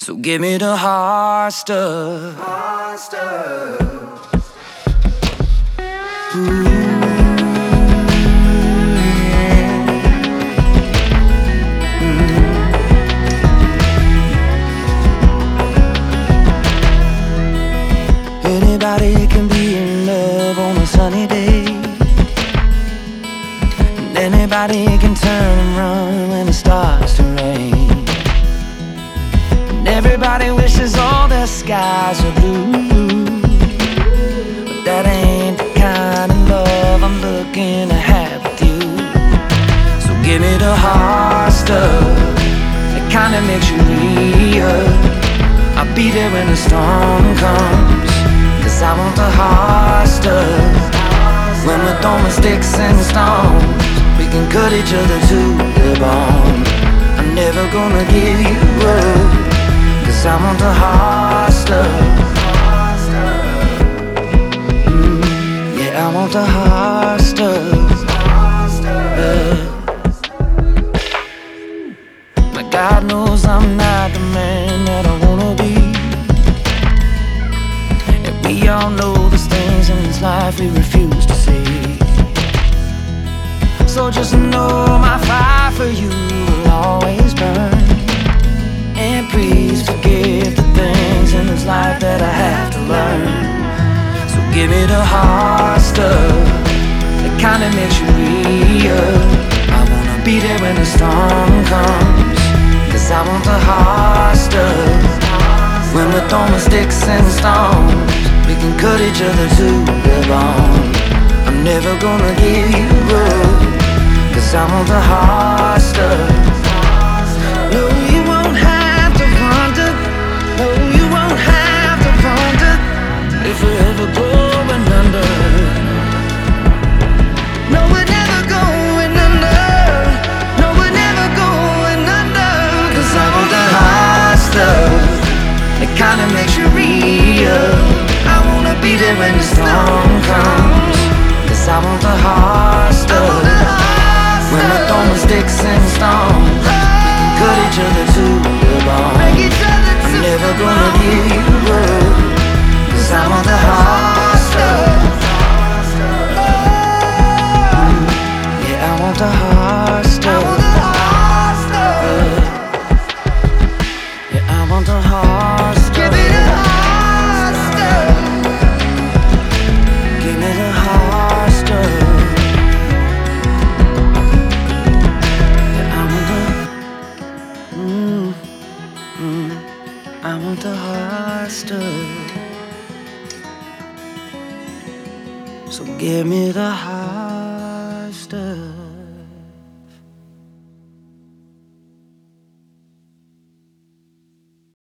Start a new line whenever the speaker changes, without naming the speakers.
So give me the hard stuff. Hard stuff. Anybody can be in love on a sunny day. And anybody can turn and run when it starts to rain. Everybody wishes all their skies are blue. But that ain't the kind of love I'm looking to have with you. So give me the hard stuff. It kinda makes you real. I'll be there when the storm comes. Cause I want the hard stuff. When we're throwing sticks and stones, we can cut each other to the bone. I'm never gonna give you up. Cause I want the hard stuff. Yeah, I want the hard stuff. But God knows I'm not the man that I wanna be. And we all know there's things in this life we refuse to see. So just know my It kinda makes you real. I wanna be there when the storm comes. Cause I want the hard stuff. When we're throwing sticks and stones, we can cut each other to the bone. I'm never gonna give you up. Cause I want the hard storm comes. Cause I want the stuff. When we're throwing sticks and stones, we can cut each other to the bone. I'm never gonna give you up. Cause I want the hard stuff. Yeah, I want the stuff. Yeah, I want the hard The stuff. So give me the stuff.